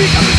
Because